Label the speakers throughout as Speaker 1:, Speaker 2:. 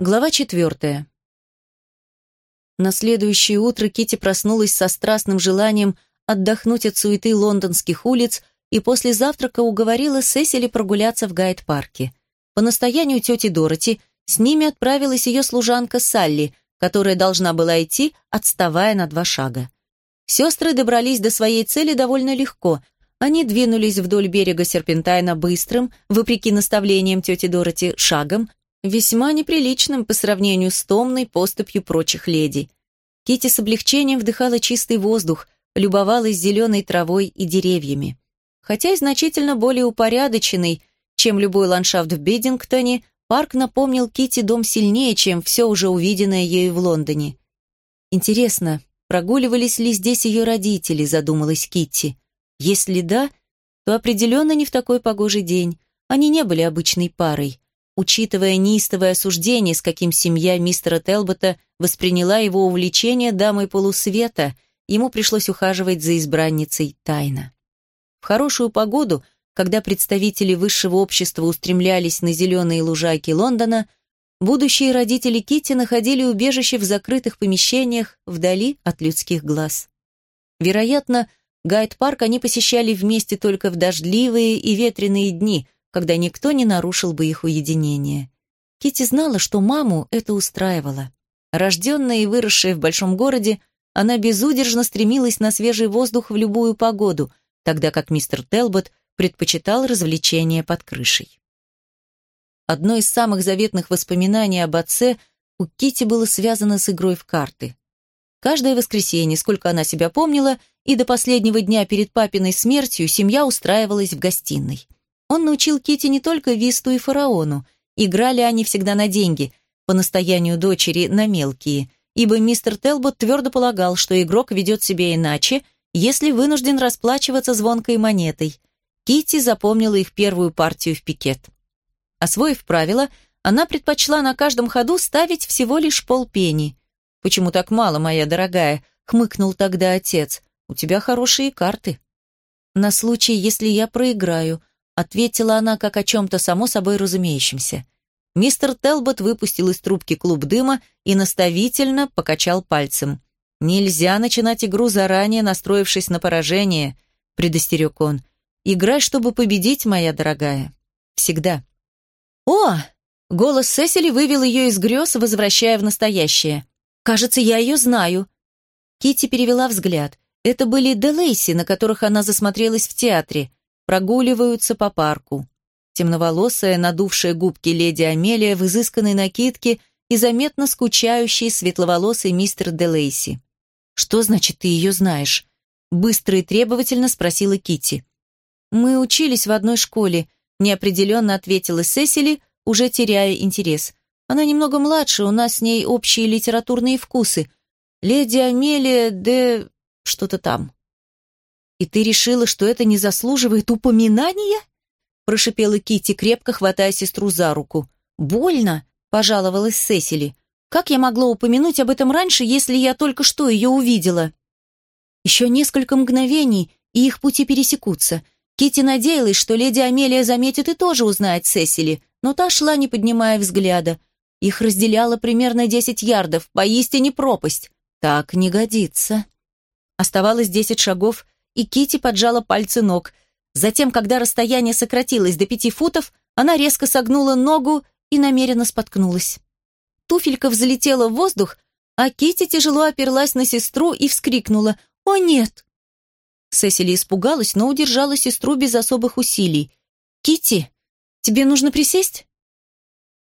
Speaker 1: Глава четвертая. На следующее утро Кити проснулась со страстным желанием отдохнуть от суеты лондонских улиц и после завтрака уговорила Сесили прогуляться в гайд-парке. По настоянию тети Дороти с ними отправилась ее служанка Салли, которая должна была идти, отставая на два шага. Сестры добрались до своей цели довольно легко. Они двинулись вдоль берега Серпентайна быстрым, вопреки наставлениям тети Дороти, шагом, весьма неприличным по сравнению с томной поступью прочих леди. Кити с облегчением вдыхала чистый воздух, любовалась зеленой травой и деревьями. Хотя и значительно более упорядоченный, чем любой ландшафт в Бедингтоне, парк напомнил Кити дом сильнее, чем все уже увиденное ею в Лондоне. Интересно, прогуливались ли здесь ее родители, задумалась Китти. Если да, то определенно не в такой погожий день. Они не были обычной парой. Учитывая неистовое осуждение, с каким семья мистера Телбота восприняла его увлечение дамой полусвета, ему пришлось ухаживать за избранницей тайно. В хорошую погоду, когда представители высшего общества устремлялись на зеленые лужайки Лондона, будущие родители Кити находили убежище в закрытых помещениях вдали от людских глаз. Вероятно, гайд-парк они посещали вместе только в дождливые и ветреные дни – когда никто не нарушил бы их уединение. Кити знала, что маму это устраивало. Рожденная и выросшая в большом городе, она безудержно стремилась на свежий воздух в любую погоду, тогда как мистер Телбот предпочитал развлечения под крышей. Одно из самых заветных воспоминаний об отце у Кити было связано с игрой в карты. Каждое воскресенье, сколько она себя помнила, и до последнего дня перед папиной смертью семья устраивалась в гостиной. Он научил Кити не только Висту и Фараону. Играли они всегда на деньги, по настоянию дочери на мелкие, ибо мистер Телбот твердо полагал, что игрок ведет себя иначе, если вынужден расплачиваться звонкой монетой. Кити запомнила их первую партию в пикет. Освоив правила, она предпочла на каждом ходу ставить всего лишь полпени. «Почему так мало, моя дорогая?» — хмыкнул тогда отец. «У тебя хорошие карты». «На случай, если я проиграю», ответила она как о чем-то само собой разумеющемся. Мистер Телбот выпустил из трубки клуб дыма и наставительно покачал пальцем. «Нельзя начинать игру заранее, настроившись на поражение», — предостерег он. «Играй, чтобы победить, моя дорогая. Всегда». «О!» — голос Сесили вывел ее из грез, возвращая в настоящее. «Кажется, я ее знаю». Кити перевела взгляд. Это были Делейси, на которых она засмотрелась в театре прогуливаются по парку. Темноволосая, надувшая губки леди Амелия в изысканной накидке и заметно скучающий светловолосый мистер Делейси. «Что значит, ты ее знаешь?» Быстро и требовательно спросила Кити. «Мы учились в одной школе», неопределенно ответила Сесили, уже теряя интерес. «Она немного младше, у нас с ней общие литературные вкусы. Леди Амелия де... что-то там». «И ты решила, что это не заслуживает упоминания?» прошипела Кити, крепко хватая сестру за руку. «Больно!» – пожаловалась Сесили. «Как я могла упомянуть об этом раньше, если я только что ее увидела?» Еще несколько мгновений, и их пути пересекутся. Кити надеялась, что леди Амелия заметит и тоже узнает Сесили, но та шла, не поднимая взгляда. Их разделяло примерно десять ярдов, поистине пропасть. Так не годится. Оставалось десять шагов – и Кити поджала пальцы ног. Затем, когда расстояние сократилось до пяти футов, она резко согнула ногу и намеренно споткнулась. Туфелька взлетела в воздух, а Кити тяжело оперлась на сестру и вскрикнула «О, нет!». Сесили испугалась, но удержала сестру без особых усилий. Кити, тебе нужно присесть?»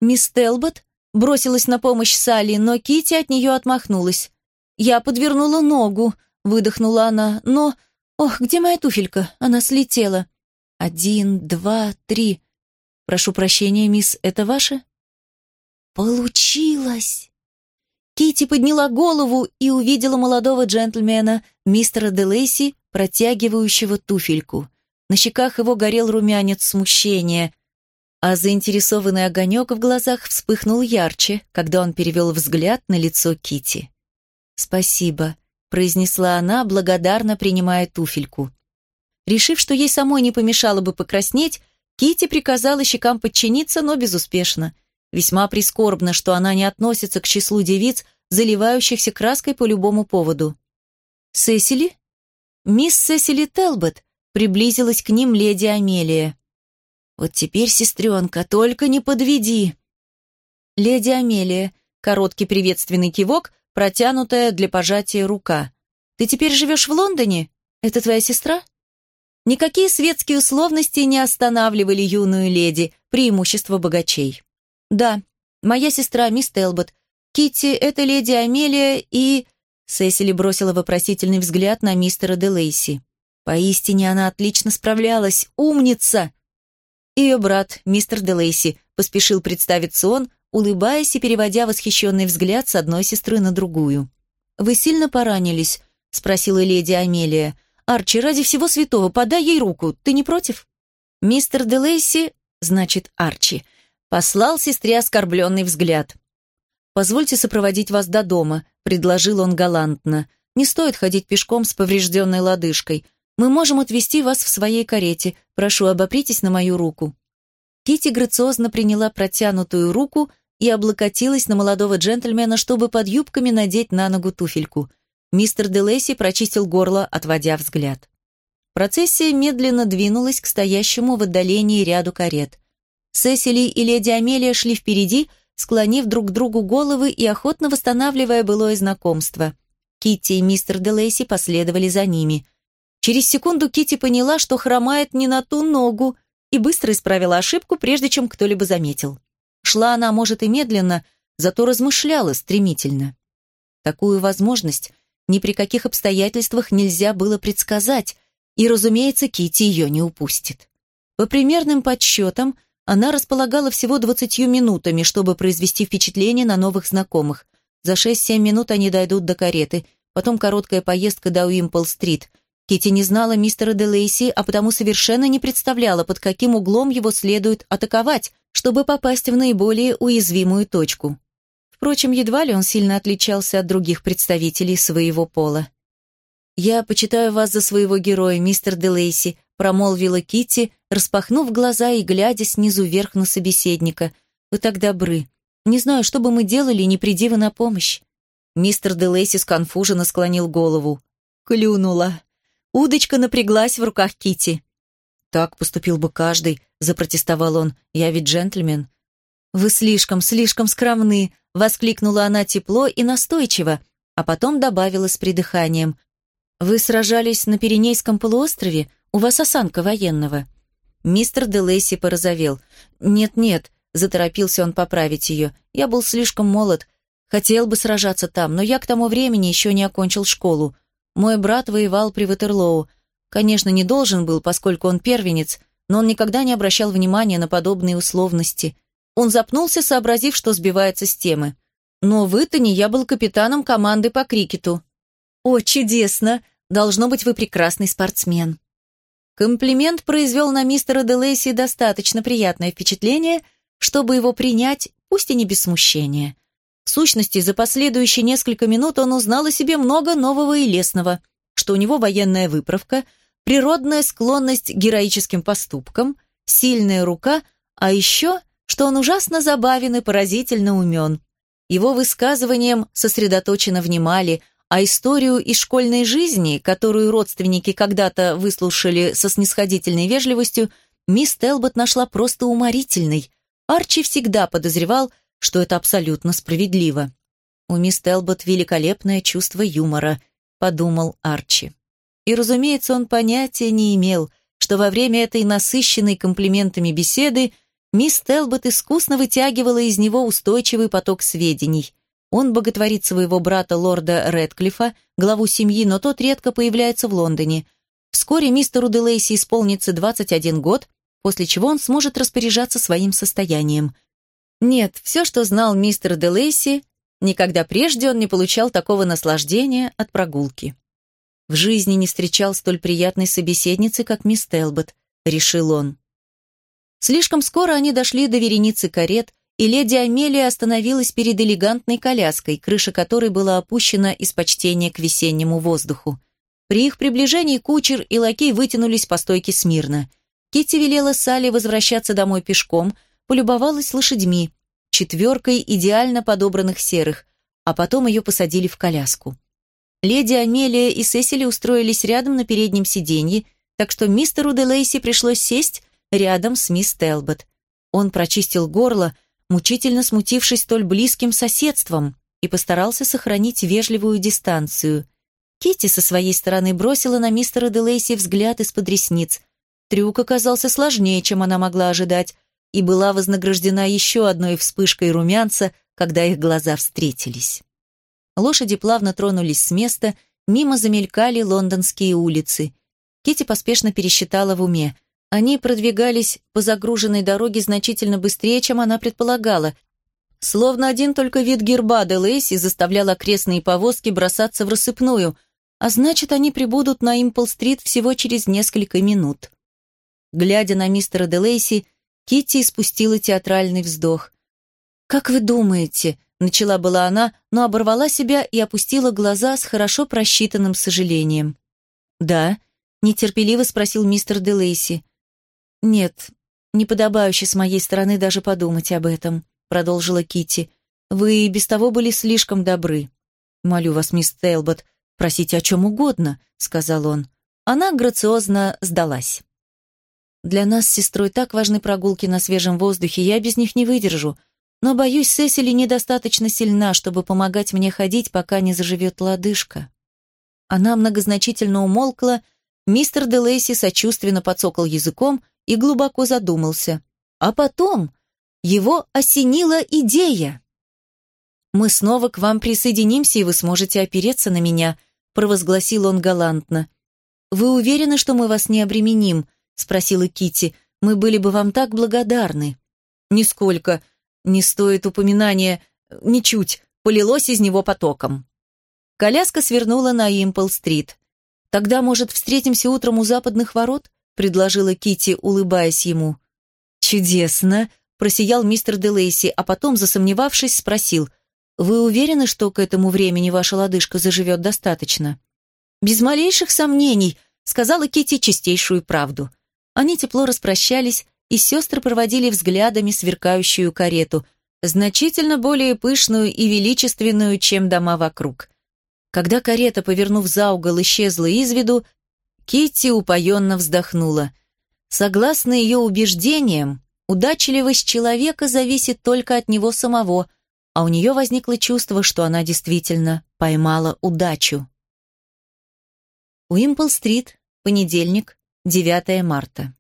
Speaker 1: Мисс Телбот бросилась на помощь Салли, но Кити от нее отмахнулась. «Я подвернула ногу», — выдохнула она, — «но...» «Ох, где моя туфелька? Она слетела. Один, два, три. Прошу прощения, мисс, это ваше?» «Получилось!» Кити подняла голову и увидела молодого джентльмена, мистера Делейси, протягивающего туфельку. На щеках его горел румянец смущения, а заинтересованный огонек в глазах вспыхнул ярче, когда он перевел взгляд на лицо Кити. «Спасибо», произнесла она, благодарно принимая туфельку. Решив, что ей самой не помешало бы покраснеть, Кити приказала щекам подчиниться, но безуспешно. Весьма прискорбно, что она не относится к числу девиц, заливающихся краской по любому поводу. «Сесили?» «Мисс Сесили Телбот», — приблизилась к ним леди Амелия. «Вот теперь, сестренка, только не подведи!» «Леди Амелия», короткий приветственный кивок, протянутая для пожатия рука. «Ты теперь живешь в Лондоне? Это твоя сестра?» Никакие светские условности не останавливали юную леди, преимущество богачей. «Да, моя сестра, мисс Телбот. Китти, это леди Амелия и...» Сесили бросила вопросительный взгляд на мистера Делейси. Поистине она отлично справлялась. Умница! Ее брат, мистер Делейси, поспешил представиться он, улыбаясь и переводя восхищенный взгляд с одной сестры на другую. «Вы сильно поранились?» — спросила леди Амелия. «Арчи, ради всего святого, подай ей руку. Ты не против?» Мистер Делейси, значит, Арчи, послал сестре оскорбленный взгляд. «Позвольте сопроводить вас до дома», — предложил он галантно. «Не стоит ходить пешком с поврежденной лодыжкой. Мы можем отвезти вас в своей карете. Прошу, обопритесь на мою руку». Кити грациозно приняла протянутую руку и облокотилась на молодого джентльмена, чтобы под юбками надеть на ногу туфельку — Мистер Делейси прочистил горло, отводя взгляд. Процессия медленно двинулась к стоящему в отдалении ряду карет. Сесили и леди Амелия шли впереди, склонив друг к другу головы и охотно восстанавливая былое знакомство. Китти и мистер Делейси последовали за ними. Через секунду Китти поняла, что хромает не на ту ногу, и быстро исправила ошибку, прежде чем кто-либо заметил. Шла она, может, и медленно, зато размышляла стремительно. Такую возможность ни при каких обстоятельствах нельзя было предсказать, и, разумеется, Кити ее не упустит. По примерным подсчетам, она располагала всего двадцатью минутами, чтобы произвести впечатление на новых знакомых. За шесть-семь минут они дойдут до кареты, потом короткая поездка до Уимпл-стрит. Кити не знала мистера Делейси, а потому совершенно не представляла, под каким углом его следует атаковать, чтобы попасть в наиболее уязвимую точку. Впрочем, едва ли он сильно отличался от других представителей своего пола. «Я почитаю вас за своего героя, мистер Делейси», промолвила Китти, распахнув глаза и глядя снизу вверх на собеседника. «Вы так добры. Не знаю, что бы мы делали, не приди вы на помощь». Мистер Делейси сконфуженно склонил голову. Клюнула. Удочка напряглась в руках Китти. «Так поступил бы каждый», — запротестовал он. «Я ведь джентльмен». «Вы слишком, слишком скромны», Воскликнула она тепло и настойчиво, а потом добавила с придыханием. «Вы сражались на Пиренейском полуострове? У вас осанка военного». Мистер Делейси порозовел. «Нет-нет», — заторопился он поправить ее. «Я был слишком молод. Хотел бы сражаться там, но я к тому времени еще не окончил школу. Мой брат воевал при Ватерлоу. Конечно, не должен был, поскольку он первенец, но он никогда не обращал внимания на подобные условности. Он запнулся, сообразив, что сбивается с темы. «Но в Итоне я был капитаном команды по крикету». «О, чудесно! Должно быть, вы прекрасный спортсмен». Комплимент произвел на мистера Делейси достаточно приятное впечатление, чтобы его принять, пусть и не без смущения. В сущности, за последующие несколько минут он узнал о себе много нового и лесного, что у него военная выправка, природная склонность к героическим поступкам, сильная рука, а еще – что он ужасно забавен и поразительно умен. Его высказываниям сосредоточенно внимали, а историю из школьной жизни, которую родственники когда-то выслушали со снисходительной вежливостью, мисс Телбот нашла просто уморительной. Арчи всегда подозревал, что это абсолютно справедливо. «У мисс Телбот великолепное чувство юмора», — подумал Арчи. И, разумеется, он понятия не имел, что во время этой насыщенной комплиментами беседы Мисс Телбот искусно вытягивала из него устойчивый поток сведений. Он боготворит своего брата лорда Редклифа, главу семьи, но тот редко появляется в Лондоне. Вскоре мистеру Делейси исполнится 21 год, после чего он сможет распоряжаться своим состоянием. Нет, все, что знал мистер Делейси, никогда прежде он не получал такого наслаждения от прогулки. В жизни не встречал столь приятной собеседницы, как мисс Телбот, решил он. Слишком скоро они дошли до вереницы карет, и леди Амелия остановилась перед элегантной коляской, крыша которой была опущена из почтения к весеннему воздуху. При их приближении кучер и лакей вытянулись по стойке смирно. Китти велела Салли возвращаться домой пешком, полюбовалась лошадьми. четверкой идеально подобранных серых, а потом ее посадили в коляску. Леди Амелия и Сесили устроились рядом на переднем сиденье, так что мистеру де Лейси пришлось сесть рядом с мисс Телбот. Он прочистил горло, мучительно смутившись столь близким соседством, и постарался сохранить вежливую дистанцию. Китти со своей стороны бросила на мистера де Лейси взгляд из-под ресниц. Трюк оказался сложнее, чем она могла ожидать, и была вознаграждена еще одной вспышкой румянца, когда их глаза встретились. Лошади плавно тронулись с места, мимо замелькали лондонские улицы. Кити поспешно пересчитала в уме. Они продвигались по загруженной дороге значительно быстрее, чем она предполагала. Словно один только вид герба де Лейси заставлял окрестные повозки бросаться в рассыпную, а значит, они прибудут на Импл-стрит всего через несколько минут. Глядя на мистера де Лейси, Китти испустила театральный вздох. «Как вы думаете?» — начала была она, но оборвала себя и опустила глаза с хорошо просчитанным сожалением. «Да?» — нетерпеливо спросил мистер де Лейси. «Нет, неподобающе с моей стороны даже подумать об этом», — продолжила Китти. «Вы и без того были слишком добры. Молю вас, мисс Тейлбот, просите о чем угодно», — сказал он. Она грациозно сдалась. Для нас с сестрой так важны прогулки на свежем воздухе, я без них не выдержу. Но, боюсь, Сесили недостаточно сильна, чтобы помогать мне ходить, пока не заживет лодыжка. Она многозначительно умолкла, мистер Делейси сочувственно подсокал языком и глубоко задумался. А потом его осенила идея. «Мы снова к вам присоединимся, и вы сможете опереться на меня», провозгласил он галантно. «Вы уверены, что мы вас не обременим?» — спросила Кити. «Мы были бы вам так благодарны». «Нисколько. Не стоит упоминания. Ничуть. Полилось из него потоком». Коляска свернула на Импл-стрит. «Тогда, может, встретимся утром у западных ворот?» — предложила Кити, улыбаясь ему. «Чудесно!» — просиял мистер Делейси, а потом, засомневавшись, спросил. «Вы уверены, что к этому времени ваша лодыжка заживет достаточно?» «Без малейших сомнений», — сказала Кити чистейшую правду. Они тепло распрощались, и сестры проводили взглядами сверкающую карету, значительно более пышную и величественную, чем дома вокруг. Когда карета, повернув за угол, исчезла из виду, Китти упоенно вздохнула. Согласно ее убеждениям, удачливость человека зависит только от него самого, а у нее возникло чувство, что она действительно поймала удачу. Уимпл-стрит, понедельник, 9 марта.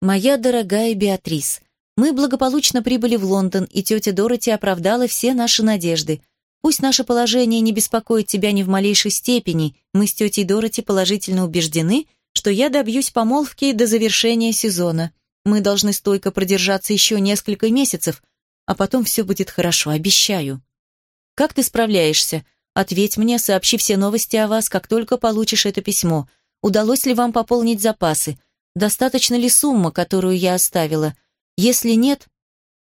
Speaker 1: Моя дорогая Беатрис, мы благополучно прибыли в Лондон, и тетя Дороти оправдала все наши надежды. Пусть наше положение не беспокоит тебя ни в малейшей степени, мы с тетей Дороти положительно убеждены, что я добьюсь помолвки до завершения сезона. Мы должны стойко продержаться еще несколько месяцев, а потом все будет хорошо, обещаю. Как ты справляешься? Ответь мне, сообщи все новости о вас, как только получишь это письмо. Удалось ли вам пополнить запасы? Достаточно ли сумма, которую я оставила? Если нет,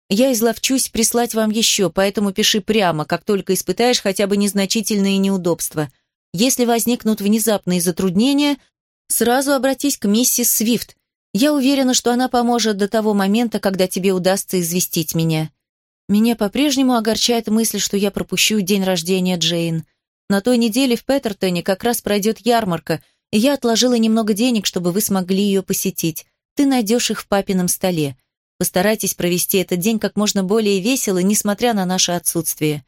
Speaker 1: я изловчусь прислать вам еще, поэтому пиши прямо, как только испытаешь хотя бы незначительные неудобства. Если возникнут внезапные затруднения, сразу обратись к миссис Свифт. Я уверена, что она поможет до того момента, когда тебе удастся известить меня. Меня по-прежнему огорчает мысль, что я пропущу день рождения Джейн. На той неделе в Петертоне как раз пройдет ярмарка – я отложила немного денег, чтобы вы смогли ее посетить. Ты найдешь их в папином столе. Постарайтесь провести этот день как можно более весело, несмотря на наше отсутствие.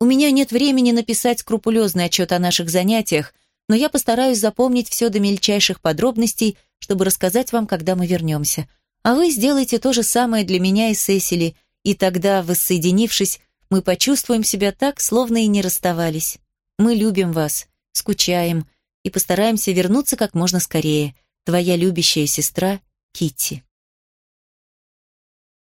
Speaker 1: У меня нет времени написать скрупулезный отчет о наших занятиях, но я постараюсь запомнить все до мельчайших подробностей, чтобы рассказать вам, когда мы вернемся. А вы сделайте то же самое для меня и Сесили, и тогда, воссоединившись, мы почувствуем себя так, словно и не расставались. Мы любим вас, скучаем, и постараемся вернуться как можно скорее. Твоя любящая сестра Китти.